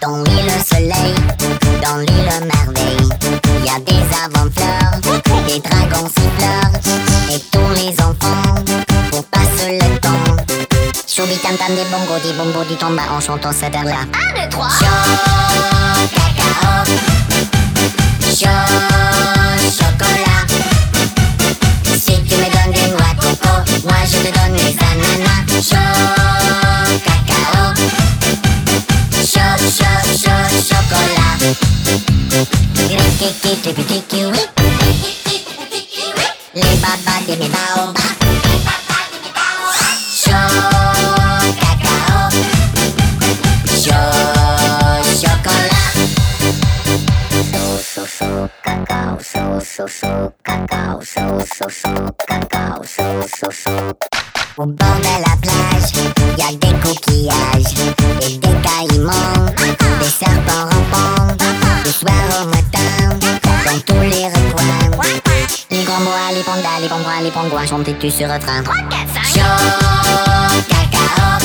Dans l'île soleil, dans l'île merveille, y a des avant-fleurs, des dragons siffleurs, et tous les enfants, pour passer le temps. Choubi tam tam des bongos, des bongos du tomba en chantant ça vers là. Un, deux, trois. Chaud, cacao, chaud, Au bord de la plage, y a des coquillages et des caïmans, des serpents rampants, les pandas, les les pingouins, chantais-tu ce refrain? 3, 4, 5. Chaud, cacao,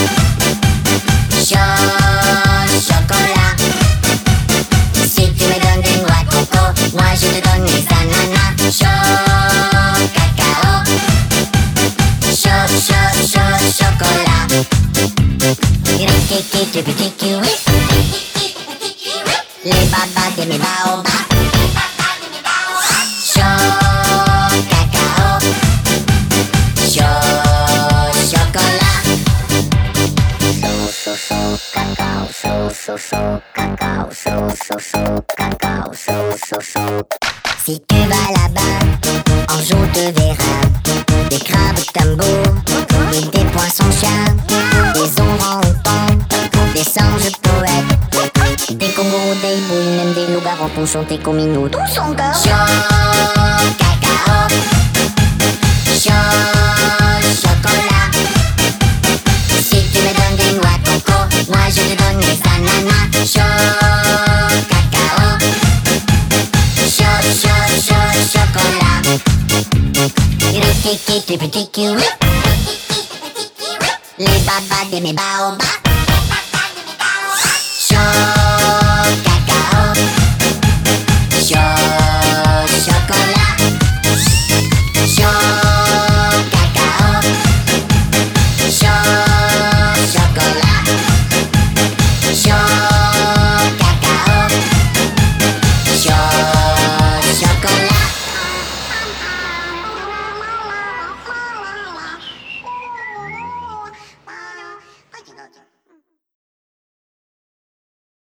chaud, chocolat. Si tu me donnes des noix de coco, moi je te donne des ananas. Chaud, cacao, chaud, chaud, chaud, chocolat. Tipi, tiki, oui. Les babas de mes baobabs. Cacao. Si tu vas là-bas, un jour tu verras des crabes tambours, des poissons chats, des orang-outans, des singes poètes, des kangourous, des boules, même des loups-garous pour chanter comme nous. Tous sont Rikiki, tipi, tiki, oui. Les babas de mes baobabs.